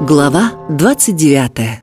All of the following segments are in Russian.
Глава 29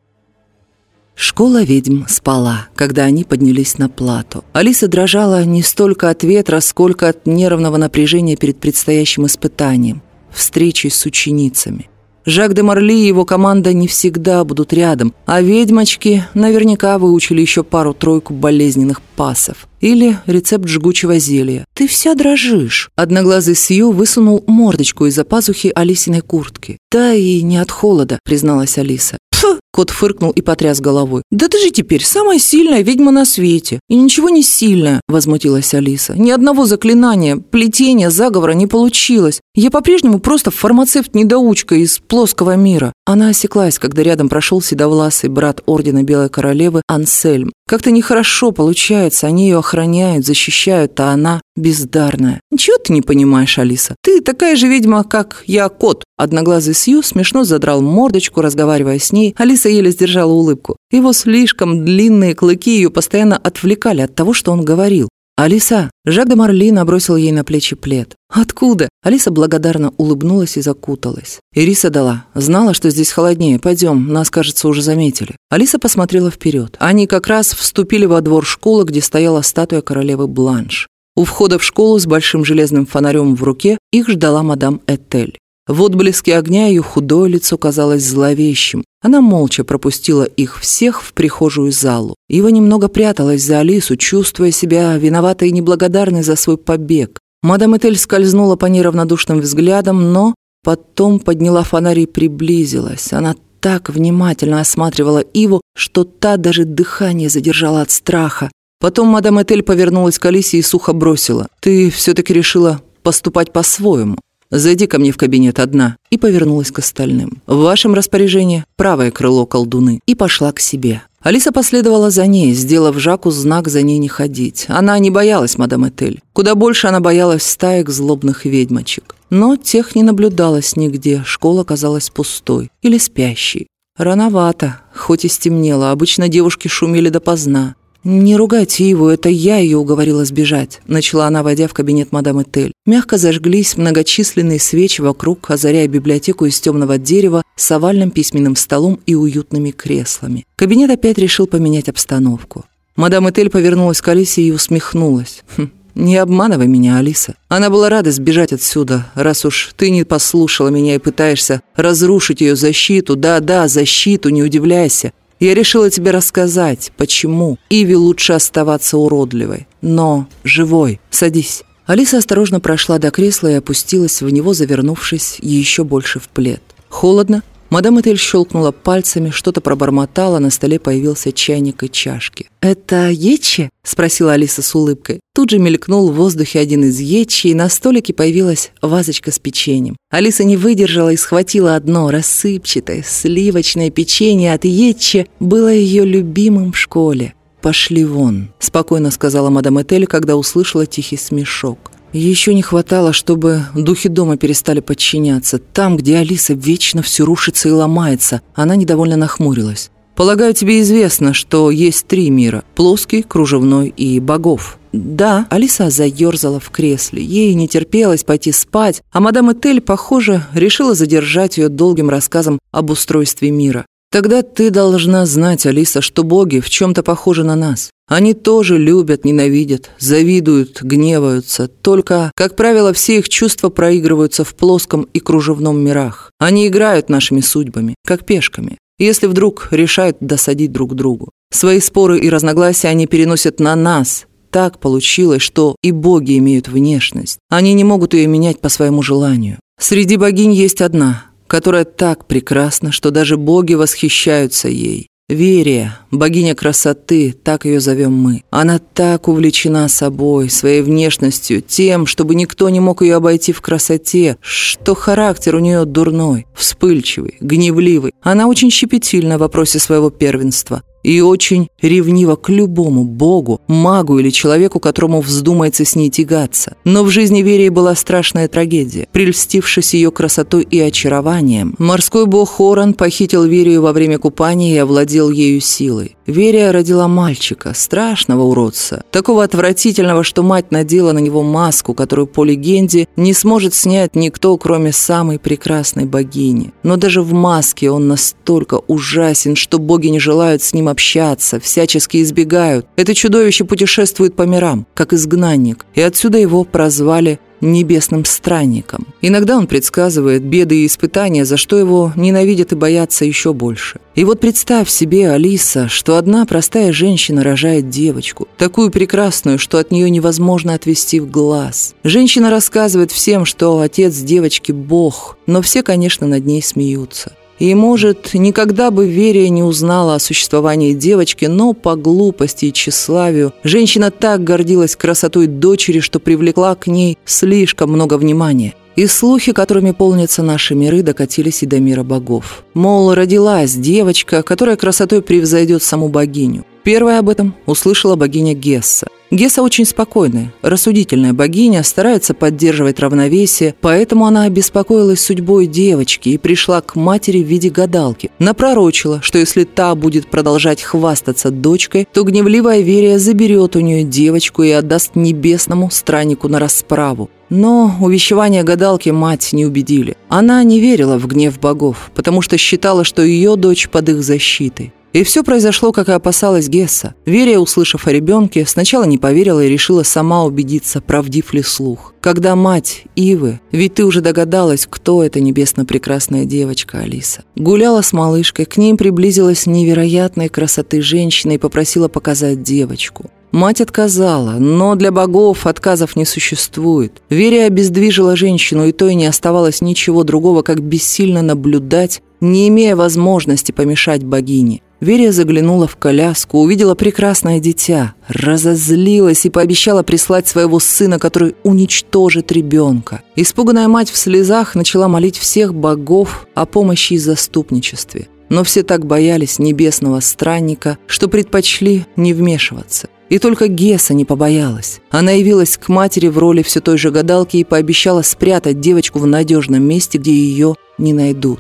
Школа ведьм спала, когда они поднялись на плату. Алиса дрожала не столько от ветра, сколько от нервного напряжения перед предстоящим испытанием – встречей с ученицами. Жак де Марли и его команда не всегда будут рядом, а ведьмочки наверняка выучили еще пару-тройку болезненных пасов. Или рецепт жгучего зелья. «Ты вся дрожишь!» Одноглазый Сью высунул мордочку из-за пазухи Алисиной куртки. «Да и не от холода», призналась Алиса. «Пф!» – кот фыркнул и потряс головой. «Да ты же теперь самая сильная ведьма на свете!» «И ничего не сильная!» – возмутилась Алиса. «Ни одного заклинания, плетения, заговора не получилось. Я по-прежнему просто фармацевт-недоучка из плоского мира». Она осеклась, когда рядом прошел седовласый брат Ордена Белой Королевы Ансельм. Как-то нехорошо получается, они ее охраняют, защищают, а она бездарная. Ничего ты не понимаешь, Алиса. Ты такая же ведьма, как я, кот. Одноглазый Сью смешно задрал мордочку, разговаривая с ней. Алиса еле сдержала улыбку. Его слишком длинные клыки ее постоянно отвлекали от того, что он говорил. «Алиса!» Жак де Марли набросил ей на плечи плед. «Откуда?» Алиса благодарно улыбнулась и закуталась. Ириса дала. Знала, что здесь холоднее. Пойдем, нас, кажется, уже заметили. Алиса посмотрела вперед. Они как раз вступили во двор школы, где стояла статуя королевы Бланш. У входа в школу с большим железным фонарем в руке их ждала мадам Этель. В отблеске огня ее худое лицо казалось зловещим. Она молча пропустила их всех в прихожую залу. Ива немного пряталась за Алису, чувствуя себя виноватой и неблагодарной за свой побег. Мадам Этель скользнула по ней равнодушным взглядом, но потом подняла фонарь и приблизилась. Она так внимательно осматривала Иву, что та даже дыхание задержала от страха. Потом мадам Этель повернулась к Алисе и сухо бросила. «Ты все-таки решила поступать по-своему. «Зайди ко мне в кабинет одна», и повернулась к остальным. «В вашем распоряжении правое крыло колдуны» и пошла к себе. Алиса последовала за ней, сделав Жаку знак за ней не ходить. Она не боялась мадам Этель. Куда больше она боялась стаек злобных ведьмочек. Но тех не наблюдалось нигде, школа казалась пустой или спящей. Рановато, хоть и стемнело, обычно девушки шумели допоздна. «Не ругайте его, это я ее уговорила сбежать», – начала она, войдя в кабинет мадам Этель. Мягко зажглись многочисленные свечи вокруг, озаряя библиотеку из темного дерева с овальным письменным столом и уютными креслами. Кабинет опять решил поменять обстановку. Мадам Этель повернулась к Алисе и усмехнулась. «Хм, «Не обманывай меня, Алиса. Она была рада сбежать отсюда, раз уж ты не послушала меня и пытаешься разрушить ее защиту. Да-да, защиту, не удивляйся. Я решила тебе рассказать, почему Иви лучше оставаться уродливой, но живой. Садись». Алиса осторожно прошла до кресла и опустилась в него, завернувшись еще больше в плед. Холодно. Мадам Этель щелкнула пальцами, что-то пробормотала, на столе появился чайник и чашки. «Это ечи?» – спросила Алиса с улыбкой. Тут же мелькнул в воздухе один из ечи, и на столике появилась вазочка с печеньем. Алиса не выдержала и схватила одно рассыпчатое сливочное печенье от ечи, было ее любимым в школе. «Пошли вон», – спокойно сказала мадам Этель, когда услышала тихий смешок. Еще не хватало, чтобы духи дома перестали подчиняться. Там, где Алиса вечно все рушится и ломается, она недовольно нахмурилась. Полагаю, тебе известно, что есть три мира – плоский, кружевной и богов. Да, Алиса заерзала в кресле. Ей не терпелось пойти спать, а мадам Этель, похоже, решила задержать ее долгим рассказом об устройстве мира. Тогда ты должна знать, Алиса, что боги в чем-то похожи на нас. Они тоже любят, ненавидят, завидуют, гневаются. Только, как правило, все их чувства проигрываются в плоском и кружевном мирах. Они играют нашими судьбами, как пешками если вдруг решают досадить друг другу. Свои споры и разногласия они переносят на нас. Так получилось, что и боги имеют внешность. Они не могут ее менять по своему желанию. Среди богинь есть одна, которая так прекрасна, что даже боги восхищаются ей. Верия, богиня красоты, так ее зовем мы. Она так увлечена собой, своей внешностью, тем, чтобы никто не мог ее обойти в красоте, что характер у нее дурной, вспыльчивый, гневливый. Она очень щепетильна в вопросе своего первенства. И очень ревнива к любому богу, магу или человеку, которому вздумается с ней тягаться. Но в жизни Верии была страшная трагедия. Прельстившись ее красотой и очарованием, морской бог Хорон похитил Верию во время купания и овладел ею силой. Верия родила мальчика, страшного уродца, такого отвратительного, что мать надела на него маску, которую, по легенде, не сможет снять никто, кроме самой прекрасной богини. Но даже в маске он настолько ужасен, что боги не желают с ним общаться, всячески избегают. Это чудовище путешествует по мирам, как изгнанник, и отсюда его прозвали небесным странником. Иногда он предсказывает беды и испытания, за что его ненавидят и боятся еще больше. И вот представь себе, Алиса, что одна простая женщина рожает девочку, такую прекрасную, что от нее невозможно отвести в глаз. Женщина рассказывает всем, что отец девочки – Бог, но все, конечно, над ней смеются. И, может, никогда бы Верия не узнала о существовании девочки, но по глупости и тщеславию женщина так гордилась красотой дочери, что привлекла к ней слишком много внимания. И слухи, которыми полнятся наши миры, докатились и до мира богов. Мол, родилась девочка, которая красотой превзойдет саму богиню. Первая об этом услышала богиня Гесса. Геса очень спокойная, рассудительная богиня, старается поддерживать равновесие, поэтому она обеспокоилась судьбой девочки и пришла к матери в виде гадалки. Напророчила, что если та будет продолжать хвастаться дочкой, то гневливая Верия заберет у нее девочку и отдаст небесному страннику на расправу. Но увещевания гадалки мать не убедили. Она не верила в гнев богов, потому что считала, что ее дочь под их защитой. И все произошло, как и опасалась Гесса. Верия, услышав о ребенке, сначала не поверила и решила сама убедиться, правдив ли слух. Когда мать Ивы, ведь ты уже догадалась, кто эта небесно прекрасная девочка Алиса, гуляла с малышкой, к ним приблизилась невероятной красоты женщина и попросила показать девочку. Мать отказала, но для богов отказов не существует. Верия обездвижила женщину, и то и не оставалось ничего другого, как бессильно наблюдать, не имея возможности помешать богине. Верия заглянула в коляску, увидела прекрасное дитя, разозлилась и пообещала прислать своего сына, который уничтожит ребенка. Испуганная мать в слезах начала молить всех богов о помощи и заступничестве. Но все так боялись небесного странника, что предпочли не вмешиваться. И только Геса не побоялась. Она явилась к матери в роли все той же гадалки и пообещала спрятать девочку в надежном месте, где ее не найдут.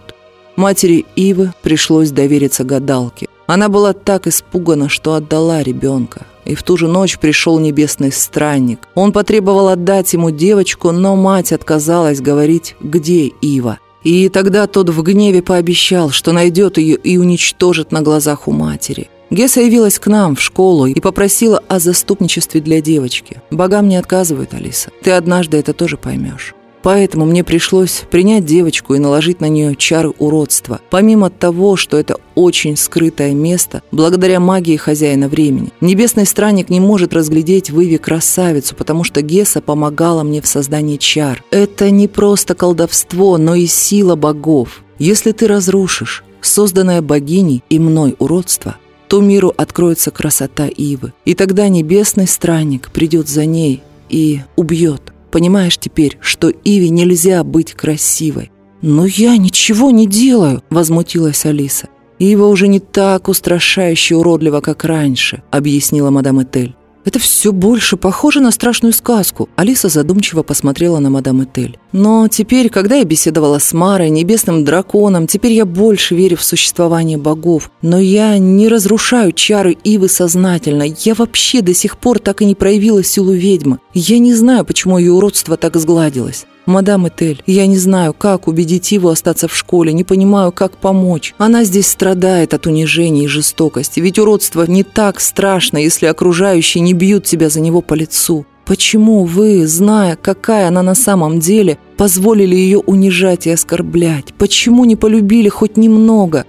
Матери Ивы пришлось довериться гадалке. Она была так испугана, что отдала ребенка. И в ту же ночь пришел небесный странник. Он потребовал отдать ему девочку, но мать отказалась говорить, где Ива. И тогда тот в гневе пообещал, что найдет ее и уничтожит на глазах у матери. Геса явилась к нам в школу и попросила о заступничестве для девочки. Богам не отказывают, Алиса. Ты однажды это тоже поймешь. Поэтому мне пришлось принять девочку и наложить на нее чары уродства. Помимо того, что это очень скрытое место, благодаря магии хозяина времени. Небесный странник не может разглядеть в Иве красавицу, потому что Геса помогала мне в создании чар. Это не просто колдовство, но и сила богов. Если ты разрушишь созданное богиней и мной уродство, то миру откроется красота Ивы. И тогда небесный странник придет за ней и убьет. Понимаешь теперь, что Иве нельзя быть красивой. «Но я ничего не делаю», — возмутилась Алиса. «Ива уже не так устрашающе уродлива, как раньше», — объяснила мадам Этель. Это все больше похоже на страшную сказку. Алиса задумчиво посмотрела на мадам Этель. Но теперь, когда я беседовала с Марой, небесным драконом, теперь я больше верю в существование богов. Но я не разрушаю чары Ивы сознательно. Я вообще до сих пор так и не проявила силу ведьмы. Я не знаю, почему ее уродство так сгладилось. «Мадам Этель, я не знаю, как убедить его остаться в школе, не понимаю, как помочь. Она здесь страдает от унижения и жестокости, ведь уродство не так страшно, если окружающие не бьют тебя за него по лицу. Почему вы, зная, какая она на самом деле, позволили ее унижать и оскорблять? Почему не полюбили хоть немного?»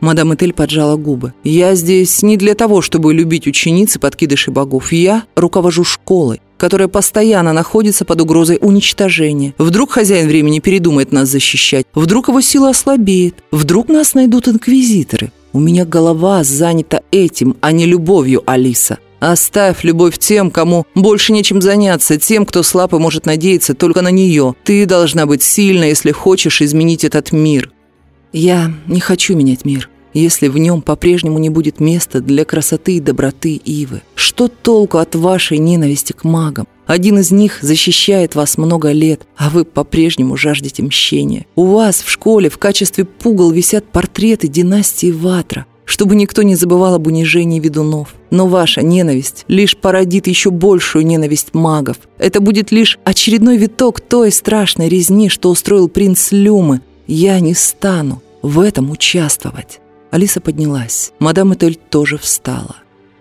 Мадам Этель поджала губы. «Я здесь не для того, чтобы любить ученицы подкидышей богов. Я руковожу школой которая постоянно находится под угрозой уничтожения. Вдруг хозяин времени передумает нас защищать, вдруг его сила ослабеет, вдруг нас найдут инквизиторы. У меня голова занята этим, а не любовью, Алиса. Оставь любовь тем, кому больше нечем заняться, тем, кто слаб и может надеяться только на нее. Ты должна быть сильна, если хочешь изменить этот мир. Я не хочу менять мир. Если в нем по-прежнему не будет места для красоты и доброты Ивы? Что толку от вашей ненависти к магам? Один из них защищает вас много лет, а вы по-прежнему жаждете мщения. У вас в школе в качестве пугал висят портреты династии Ватра, чтобы никто не забывал об унижении ведунов. Но ваша ненависть лишь породит еще большую ненависть магов. Это будет лишь очередной виток той страшной резни, что устроил принц Люмы. Я не стану в этом участвовать. Алиса поднялась. Мадам Этель тоже встала.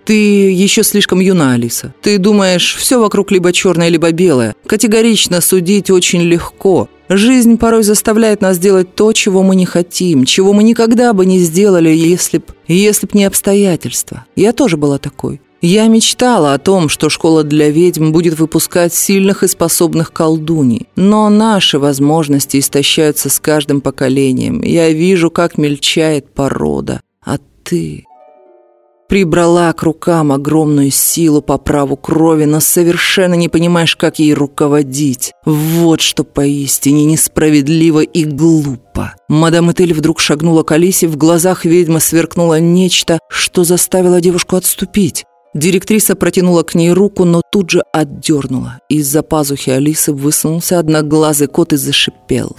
«Ты еще слишком юна, Алиса. Ты думаешь, все вокруг либо черное, либо белое. Категорично судить очень легко. Жизнь порой заставляет нас делать то, чего мы не хотим, чего мы никогда бы не сделали, если б, если б не обстоятельства. Я тоже была такой. Я мечтала о том, что школа для ведьм будет выпускать сильных и способных колдуней. Но наши возможности истощаются с каждым поколением. Я вижу, как мельчает порода. А ты прибрала к рукам огромную силу по праву крови, но совершенно не понимаешь, как ей руководить. Вот что поистине несправедливо и глупо. Мадам Этель вдруг шагнула к Алисе, в глазах ведьмы сверкнуло нечто, что заставило девушку отступить. Директриса протянула к ней руку, но тут же отдернула. Из-за пазухи Алисы высунулся одноглазый кот и зашипел.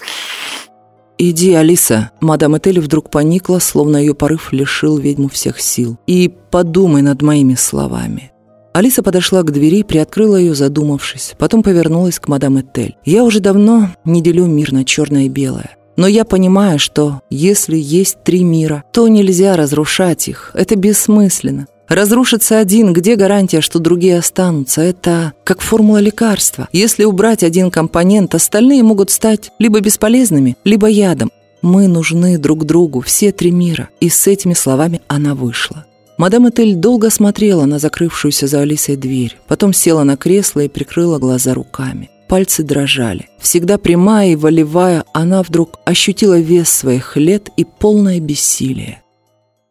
«Иди, Алиса!» Мадам Этель вдруг поникла, словно ее порыв лишил ведьму всех сил. «И подумай над моими словами». Алиса подошла к двери, приоткрыла ее, задумавшись. Потом повернулась к мадам Этель. «Я уже давно не делю мир на черное и белое. Но я понимаю, что если есть три мира, то нельзя разрушать их. Это бессмысленно. Разрушится один, где гарантия, что другие останутся? Это как формула лекарства. Если убрать один компонент, остальные могут стать либо бесполезными, либо ядом. Мы нужны друг другу, все три мира. И с этими словами она вышла. Мадам Этель долго смотрела на закрывшуюся за Алисой дверь, потом села на кресло и прикрыла глаза руками. Пальцы дрожали. Всегда прямая и волевая, она вдруг ощутила вес своих лет и полное бессилие.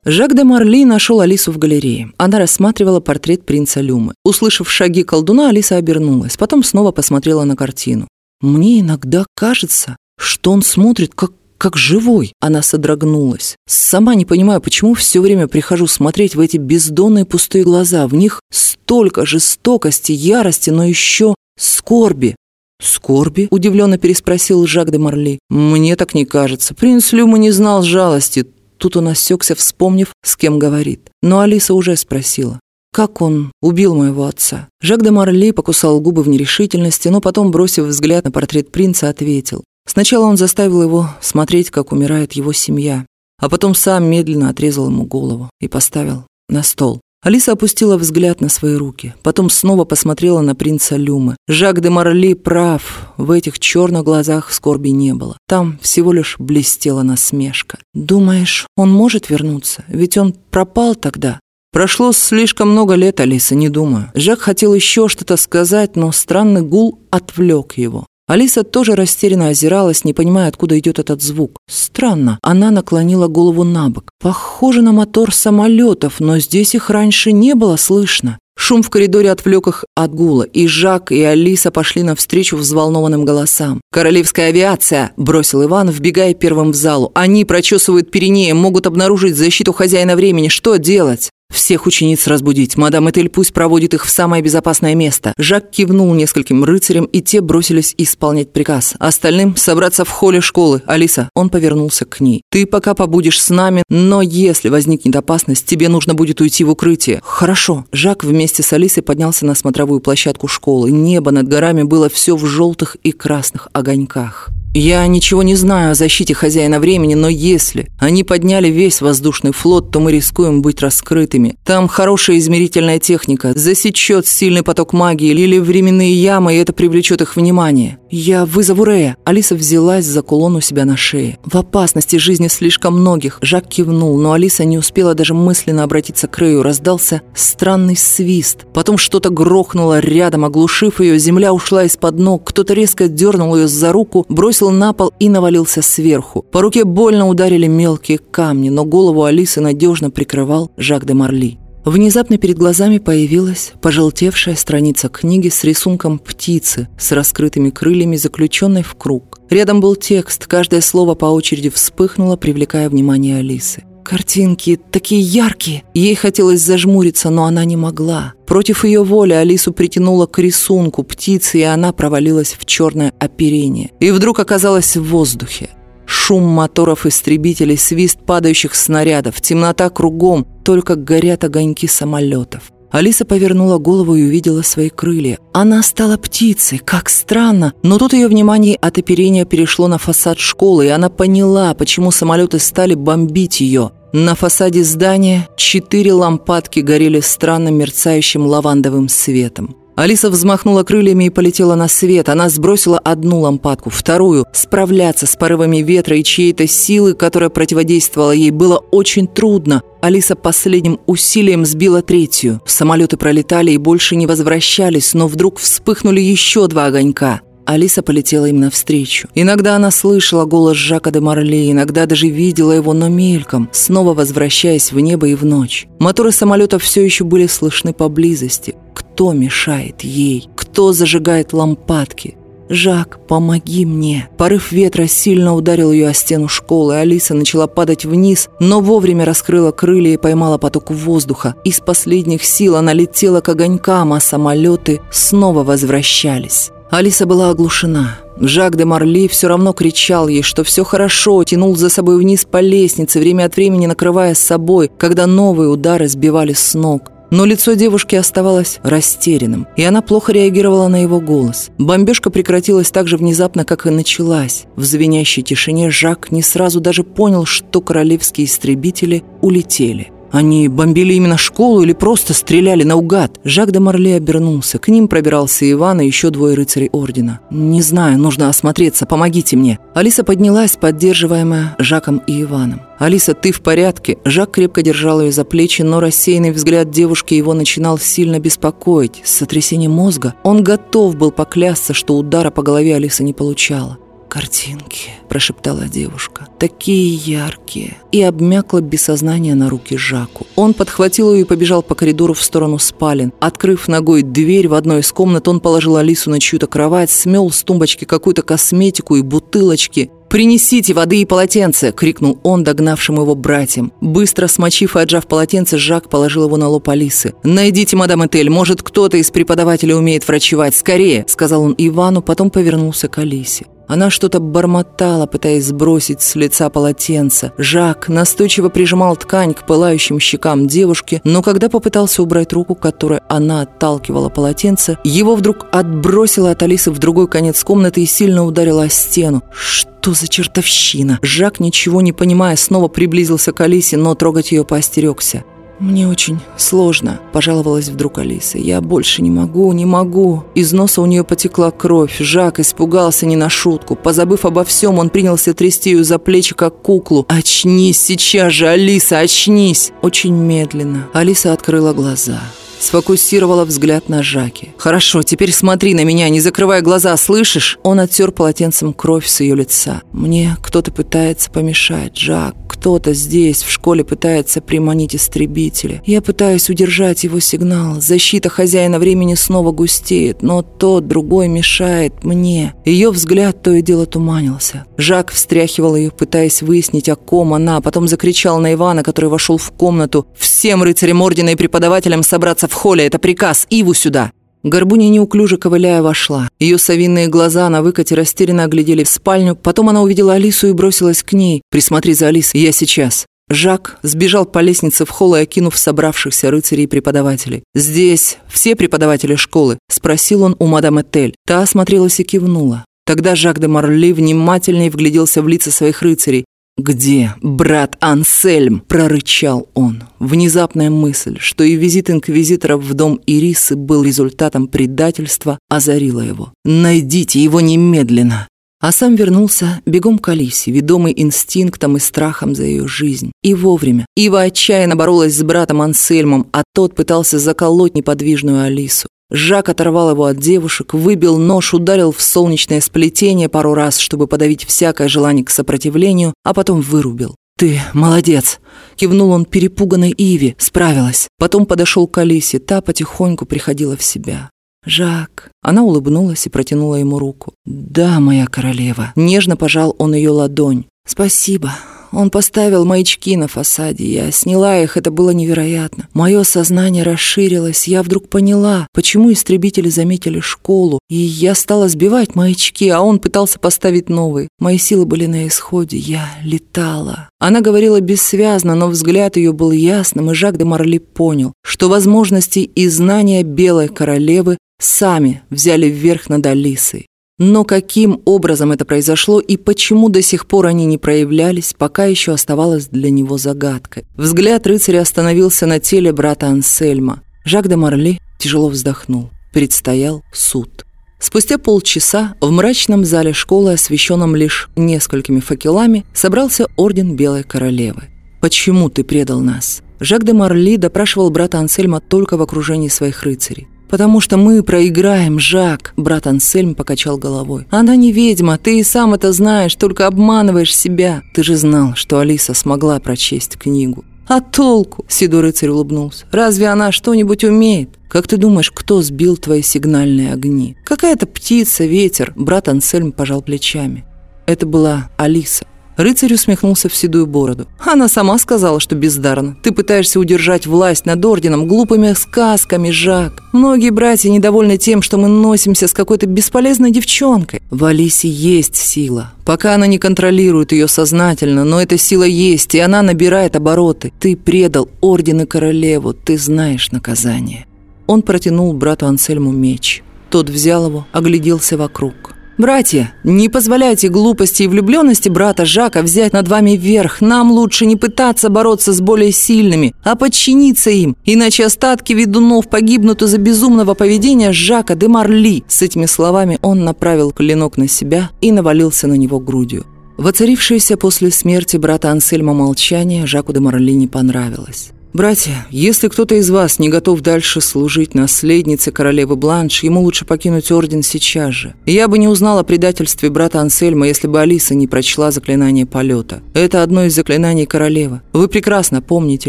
Жак де Марли нашел Алису в галерее. Она рассматривала портрет принца Люмы. Услышав шаги колдуна, Алиса обернулась. Потом снова посмотрела на картину. «Мне иногда кажется, что он смотрит как как живой. Она содрогнулась. Сама не понимаю, почему все время прихожу смотреть в эти бездонные пустые глаза. В них столько жестокости, ярости, но еще скорби. «Скорби?» – удивленно переспросил Жак де Марли. «Мне так не кажется. Принц Люма не знал жалости. Тут он осекся, вспомнив, с кем говорит. Но Алиса уже спросила. «Как он убил моего отца?» Жак де Марли покусал губы в нерешительности, но потом, бросив взгляд на портрет принца, ответил. Сначала он заставил его смотреть, как умирает его семья, а потом сам медленно отрезал ему голову и поставил на стол. Алиса опустила взгляд на свои руки, потом снова посмотрела на принца Люмы. Жак де Марли прав, в этих черных глазах скорби не было. Там всего лишь блестела насмешка. «Думаешь, он может вернуться? Ведь он пропал тогда». Прошло слишком много лет, Алиса, не думаю. Жак хотел еще что-то сказать, но странный гул отвлек его. Алиса тоже растерянно озиралась, не понимая, откуда идет этот звук. Странно, она наклонила голову на бок. Похоже на мотор самолетов, но здесь их раньше не было слышно. Шум в коридоре отвлек их от гула, и Жак и Алиса пошли навстречу взволнованным голосам. «Королевская авиация!» – бросил Иван, вбегая первым в залу. «Они прочесывают Пиренеи, могут обнаружить защиту хозяина времени. Что делать?» «Всех учениц разбудить. Мадам Этель пусть проводит их в самое безопасное место». Жак кивнул нескольким рыцарям, и те бросились исполнять приказ. Остальным собраться в холле школы. Алиса, он повернулся к ней. «Ты пока побудешь с нами, но если возникнет опасность, тебе нужно будет уйти в укрытие». «Хорошо». Жак вместе с Алисой поднялся на смотровую площадку школы. Небо над горами было все в желтых и красных огоньках. Я ничего не знаю о защите хозяина времени, но если они подняли весь воздушный флот, то мы рискуем быть раскрытыми. Там хорошая измерительная техника, засечет сильный поток магии или временные ямы, и это привлечет их внимание. Я вызову Рея. Алиса взялась за кулон у себя на шее. В опасности жизни слишком многих. Жак кивнул, но Алиса не успела даже мысленно обратиться к Рэю. Раздался странный свист. Потом что-то грохнуло рядом, оглушив ее. Земля ушла из-под ног. Кто-то резко дернул ее за руку, бросил на пол и навалился сверху. По руке больно ударили мелкие камни, но голову Алисы надежно прикрывал Жак де Марли. Внезапно перед глазами появилась пожелтевшая страница книги с рисунком птицы с раскрытыми крыльями, заключенной в круг. Рядом был текст, каждое слово по очереди вспыхнуло, привлекая внимание Алисы. картинки такие яркие. Ей хотелось зажмуриться, но она не могла. Против ее воли Алису притянуло к рисунку птицы, и она провалилась в черное оперение. И вдруг оказалась в воздухе. Шум моторов истребителей, свист падающих снарядов, темнота кругом, только горят огоньки самолетов. Алиса повернула голову и увидела свои крылья. Она стала птицей, как странно. Но тут ее внимание от оперения перешло на фасад школы, и она поняла, почему самолеты стали бомбить ее. На фасаде здания четыре лампадки горели странным мерцающим лавандовым светом. Алиса взмахнула крыльями и полетела на свет. Она сбросила одну лампадку, вторую. Справляться с порывами ветра и чьей-то силы, которая противодействовала ей, было очень трудно. Алиса последним усилием сбила третью. Самолеты пролетали и больше не возвращались, но вдруг вспыхнули еще два огонька. Алиса полетела им навстречу. Иногда она слышала голос Жака де Марле, иногда даже видела его, но мельком, снова возвращаясь в небо и в ночь. Моторы самолетов все еще были слышны поблизости. Кто мешает ей? Кто зажигает лампадки? «Жак, помоги мне!» Порыв ветра сильно ударил ее о стену школы. Алиса начала падать вниз, но вовремя раскрыла крылья и поймала поток воздуха. Из последних сил она летела к огонькам, а самолеты снова возвращались. Алиса была оглушена. Жак де Марли все равно кричал ей, что все хорошо, тянул за собой вниз по лестнице, время от времени накрывая с собой, когда новые удары сбивали с ног. Но лицо девушки оставалось растерянным, и она плохо реагировала на его голос. Бомбежка прекратилась так же внезапно, как и началась. В звенящей тишине Жак не сразу даже понял, что королевские истребители улетели. Они бомбили именно школу или просто стреляли наугад? Жак де Марле обернулся. К ним пробирался Иван и еще двое рыцарей ордена. «Не знаю, нужно осмотреться, помогите мне». Алиса поднялась, поддерживаемая Жаком и Иваном. «Алиса, ты в порядке?» Жак крепко держал ее за плечи, но рассеянный взгляд девушки его начинал сильно беспокоить. С сотрясением мозга он готов был поклясться, что удара по голове Алиса не получала. «Картинки», – прошептала девушка, – «такие яркие». И обмякла без сознания на руки Жаку. Он подхватил ее и побежал по коридору в сторону спален. Открыв ногой дверь в одной из комнат, он положил Алису на чью-то кровать, смел с тумбочки какую-то косметику и бутылочки, «Принесите воды и полотенце!» – крикнул он догнавшим его братьям. Быстро смочив и отжав полотенце, Жак положил его на лоб Алисы. «Найдите, мадам Этель, может, кто-то из преподавателей умеет врачевать. Скорее!» – сказал он Ивану, потом повернулся к Алисе. Она что-то бормотала, пытаясь сбросить с лица полотенце. Жак настойчиво прижимал ткань к пылающим щекам девушки, но когда попытался убрать руку, которой она отталкивала полотенце, его вдруг отбросило от Алисы в другой конец комнаты и сильно ударило о стену. Что за чертовщина? Жак, ничего не понимая, снова приблизился к Алисе, но трогать ее поостерегся. «Мне очень сложно», – пожаловалась вдруг Алиса. «Я больше не могу, не могу». Из носа у нее потекла кровь. Жак испугался не на шутку. Позабыв обо всем, он принялся трясти ее за плечи, как куклу. «Очнись сейчас же, Алиса, очнись!» Очень медленно Алиса открыла глаза. Сфокусировала взгляд на Жаке. «Хорошо, теперь смотри на меня, не закрывай глаза, слышишь?» Он оттер полотенцем кровь с ее лица. «Мне кто-то пытается помешать, Жак. Кто-то здесь, в школе, пытается приманить истребители. Я пытаюсь удержать его сигнал. Защита хозяина времени снова густеет, но тот, другой мешает мне». Ее взгляд то и дело туманился. Жак встряхивал ее, пытаясь выяснить, о ком она, потом закричал на Ивана, который вошел в комнату. «Всем рыцарям ордена и преподавателям собраться в холле, это приказ, Иву сюда!» Горбуня неуклюже ковыляя вошла. Ее совинные глаза на выкате растерянно оглядели в спальню. Потом она увидела Алису и бросилась к ней. «Присмотри за Алисой, я сейчас». Жак сбежал по лестнице в холл и окинув собравшихся рыцарей и преподавателей. «Здесь все преподаватели школы?» – спросил он у мадам Этель. Та осмотрелась и кивнула. Тогда Жак де Марли внимательнее вгляделся в лица своих рыцарей. «Где брат Ансельм?» – прорычал он. Внезапная мысль, что и визит инквизиторов в дом Ирисы был результатом предательства, озарила его. «Найдите его немедленно!» А сам вернулся бегом к Алисе, ведомый инстинктом и страхом за ее жизнь. И вовремя. Ива отчаянно боролась с братом Ансельмом, а тот пытался заколоть неподвижную Алису. Жак оторвал его от девушек, выбил нож, ударил в солнечное сплетение пару раз, чтобы подавить всякое желание к сопротивлению, а потом вырубил. «Ты молодец!» — кивнул он перепуганной Иве. Справилась. Потом подошел к Алисе, та потихоньку приходила в себя. «Жак!» Она улыбнулась и протянула ему руку. «Да, моя королева!» Нежно пожал он ее ладонь. «Спасибо!» Он поставил маячки на фасаде. Я сняла их, это было невероятно. Мое сознание расширилось. Я вдруг поняла, почему истребители заметили школу. И я стала сбивать маячки, а он пытался поставить новые. Мои силы были на исходе. Я летала. Она говорила бессвязно, но взгляд ее был ясным, и Жак де Марли понял, что возможности и знания Белой Королевы сами взяли вверх над Алисой. Но каким образом это произошло и почему до сих пор они не проявлялись, пока еще оставалось для него загадкой. Взгляд рыцаря остановился на теле брата Ансельма. Жак де Марли тяжело вздохнул. Предстоял суд. Спустя полчаса в мрачном зале школы, освещенном лишь несколькими факелами, собрался орден Белой Королевы. «Почему ты предал нас?» Жак де Марли допрашивал брата Ансельма только в окружении своих рыцарей. «Потому что мы проиграем, Жак!» Брат Ансельм покачал головой. «Она не ведьма, ты и сам это знаешь, только обманываешь себя. Ты же знал, что Алиса смогла прочесть книгу». «А толку?» – седой рыцарь улыбнулся. «Разве она что-нибудь умеет? Как ты думаешь, кто сбил твои сигнальные огни?» «Какая-то птица, ветер», – брат Ансельм пожал плечами. Это была Алиса. Рыцарь усмехнулся в седую бороду. «Она сама сказала, что бездарно. Ты пытаешься удержать власть над орденом глупыми сказками, Жак. Многие братья недовольны тем, что мы носимся с какой-то бесполезной девчонкой. В Алисе есть сила. Пока она не контролирует ее сознательно, но эта сила есть, и она набирает обороты. Ты предал орден и королеву, ты знаешь наказание». Он протянул брату Ансельму меч. Тот взял его, огляделся вокруг. «Братья, не позволяйте глупости и влюбленности брата Жака взять над вами верх. Нам лучше не пытаться бороться с более сильными, а подчиниться им, иначе остатки ведунов погибнут из-за безумного поведения Жака де Марли». С этими словами он направил клинок на себя и навалился на него грудью. Воцарившееся после смерти брата Ансельма молчание Жаку де Марли не понравилось. «Братья, если кто-то из вас не готов дальше служить наследнице королевы Бланш, ему лучше покинуть орден сейчас же. Я бы не узнал о предательстве брата Ансельма, если бы Алиса не прочла заклинание полета. Это одно из заклинаний королевы. Вы прекрасно помните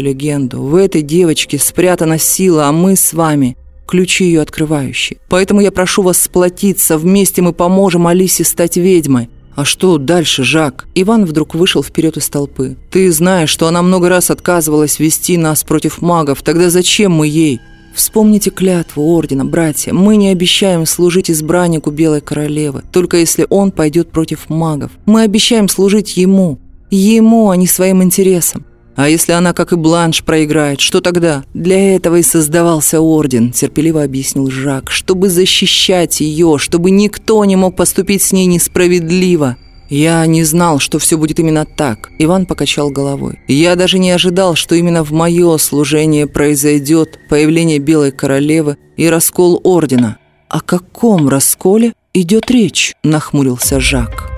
легенду. В этой девочке спрятана сила, а мы с вами ключи ее открывающие. Поэтому я прошу вас сплотиться, вместе мы поможем Алисе стать ведьмой. «А что дальше, Жак?» Иван вдруг вышел вперед из толпы. «Ты знаешь, что она много раз отказывалась вести нас против магов. Тогда зачем мы ей?» Вспомните клятву ордена, братья. Мы не обещаем служить избраннику Белой Королевы, только если он пойдет против магов. Мы обещаем служить ему. Ему, а не своим интересам. А если она, как и Бланш, проиграет, что тогда? Для этого и создавался орден, терпеливо объяснил Жак, чтобы защищать ее, чтобы никто не мог поступить с ней несправедливо. «Я не знал, что все будет именно так», — Иван покачал головой. «Я даже не ожидал, что именно в мое служение произойдет появление Белой Королевы и раскол Ордена». «О каком расколе идет речь?» — нахмурился Жак.